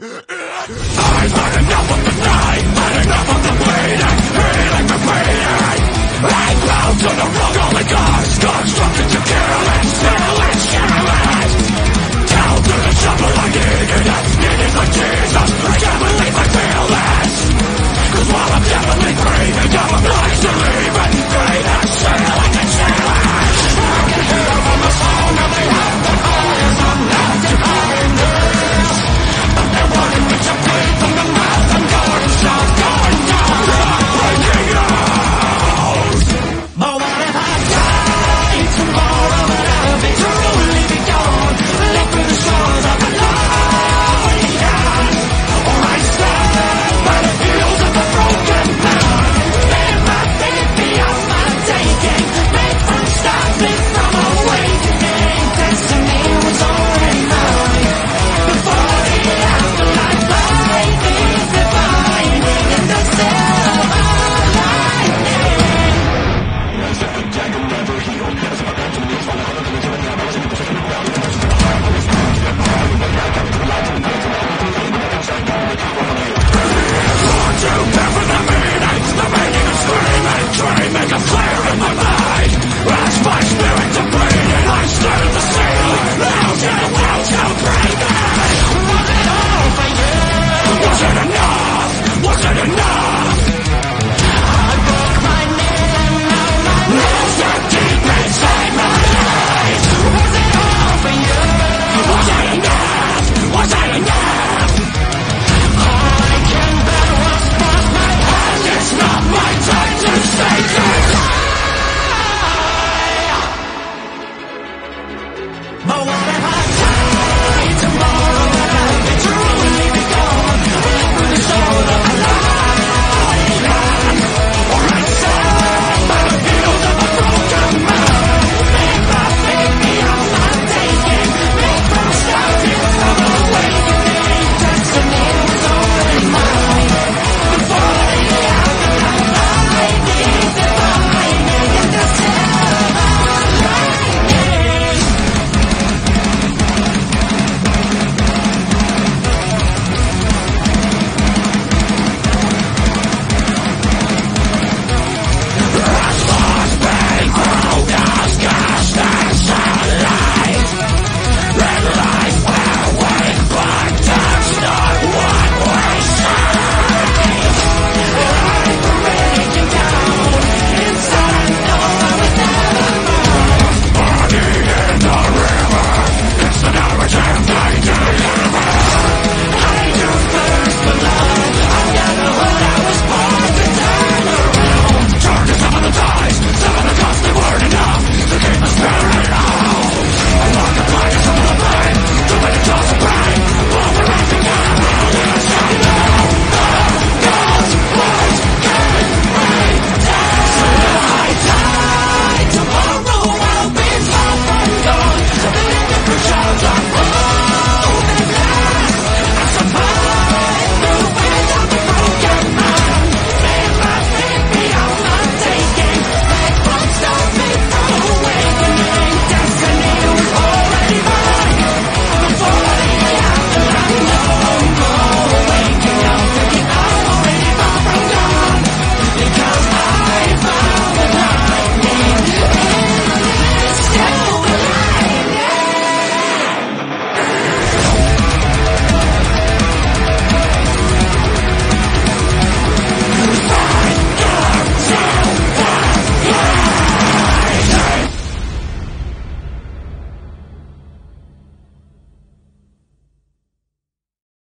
I've had enough of the night, had enough of the bleeding, feeling the bleeding. I bow to the